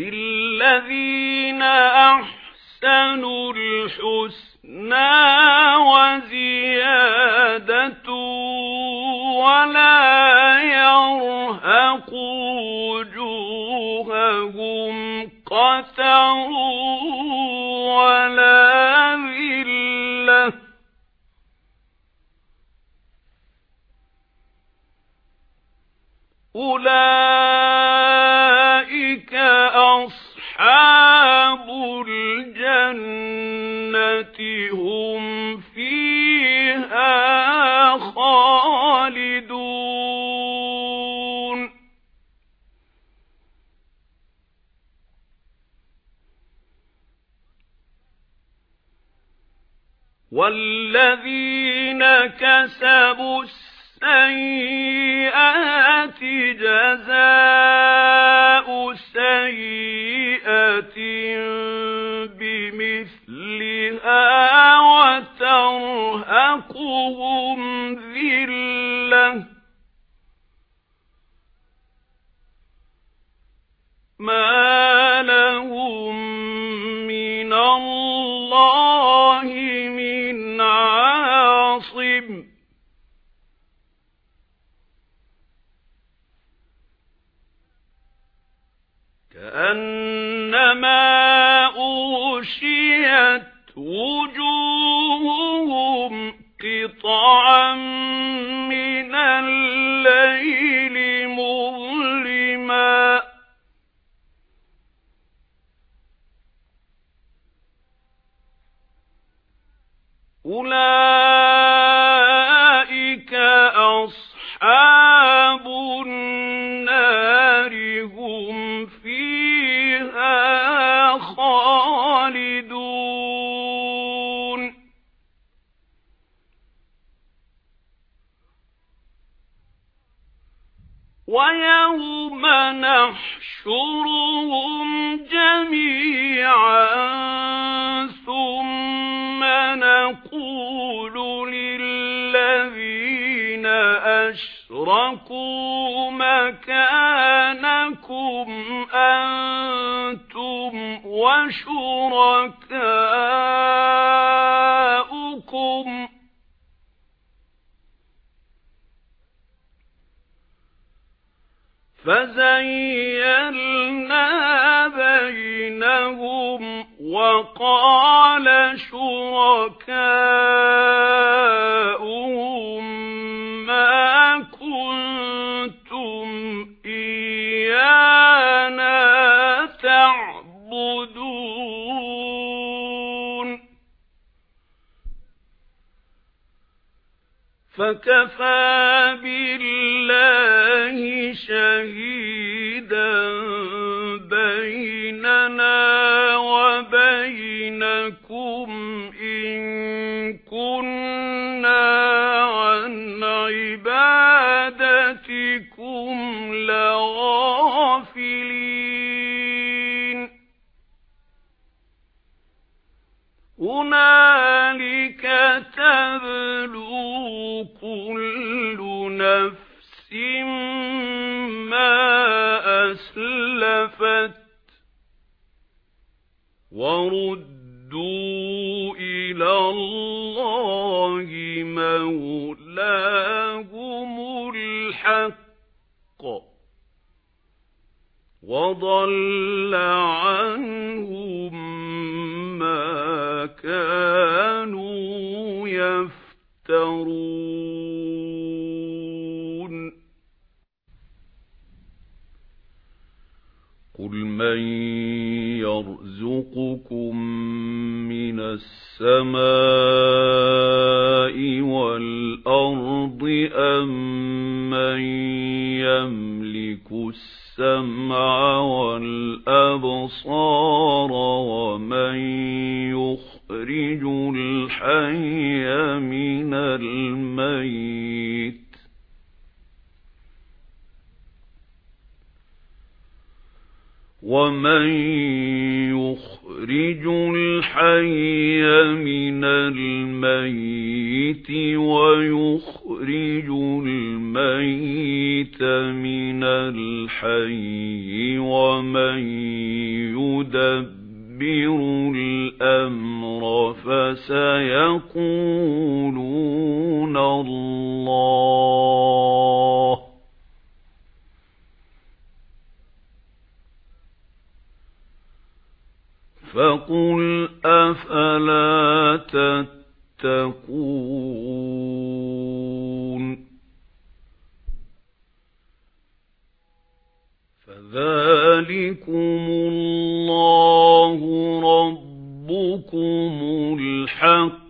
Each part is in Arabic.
لِلَّذِينَ أَحْسَنُوا الْحُسْنَى وَزِيَادَةٌ وَلَا يَرْهَقُ وُجُوهَهُمْ قَتَرٌ وَلَا ذِلَّةٌ. أُولَئِكَ وَالَّذِينَ كَسَبُوا السَّيِّئَاتِ جَزَاءُ سَيِّئَةٍ بِمِثْلِهَا وَتَرْهَقُهُمْ ذِلَّةٌ مَا لَهُم مِّنَ اللَّهِ مِنْ عَاصِمٍ كَأَنَّمَا أُغْشِيَتْ وُجُوهُهُمْ قِطَعًا مِنَ اللَّيْلِ مُظْلِمًا. أُولَئِكَ أَصْحَابُ وَيَوْمَ نَحْشُرُهُمْ جَمِيعًا ثُمَّ نَقُولُ لِلَّذِينَ أَشْرَكُوا مَكَانَكُمْ أَنْتُمْ وَشُرَكَاؤُكُمْ. فَزَيَّلْنَا بَيْنَهُمْ وَقَالَ شُرَكَاؤُهُم فَكَفَى بِاللَّهِ شَهِيدًا. هُنَالِكَ تَبْلُو كُلُّ نَفْسٍ مَا أَسْلَفَتْ وَرُدُّوا إِلَى اللَّهِ مَوْلَاهُمُ الْحَقِّ وَضَلَّ عَنْهُم كَانُوا يَفْتَرُونَ. قُلْ مَن يَرْزُقُكُم مِّنَ السَّمَاءِ وَالْأَرْضِ أَمَّن يَمْلِكُ السَّمْعَ وَالْأَبْصَارَ يُخْرِجُ الْحَيَّ مِنَ الْمَيِّتِ. وَمَن يُخْرِجُ الْحَيَّ مِنَ الْمَيِّتِ وَيُخْرِجُ الْمَيِّتَ مِنَ الْحَيِّ وَمَن يُدَبِّرُ فَقُلْ أَفَلَا تَتَّقُونَ فَذَلِكُمُ اللَّهُ رَبُّكُمُ الْحَقُّ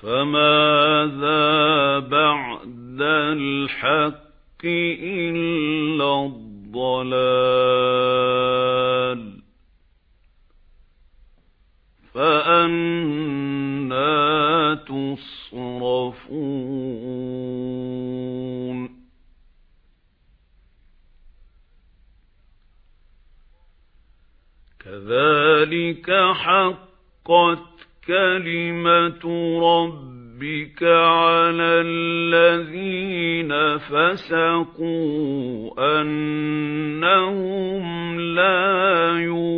فَمَاذَا بَعْدَ الْحَقِّ إِلَّا الضَّلَالُ فَأَنَّى تُصْرَفُونَ. كَذَلِكَ حَقَّتْ كَلِمَةُ رَبِّكَ رَبِّكَ عَلَى الَّذِينَ فَسَقُوا أَنَّهُمْ لَا يُؤْمِنُونَ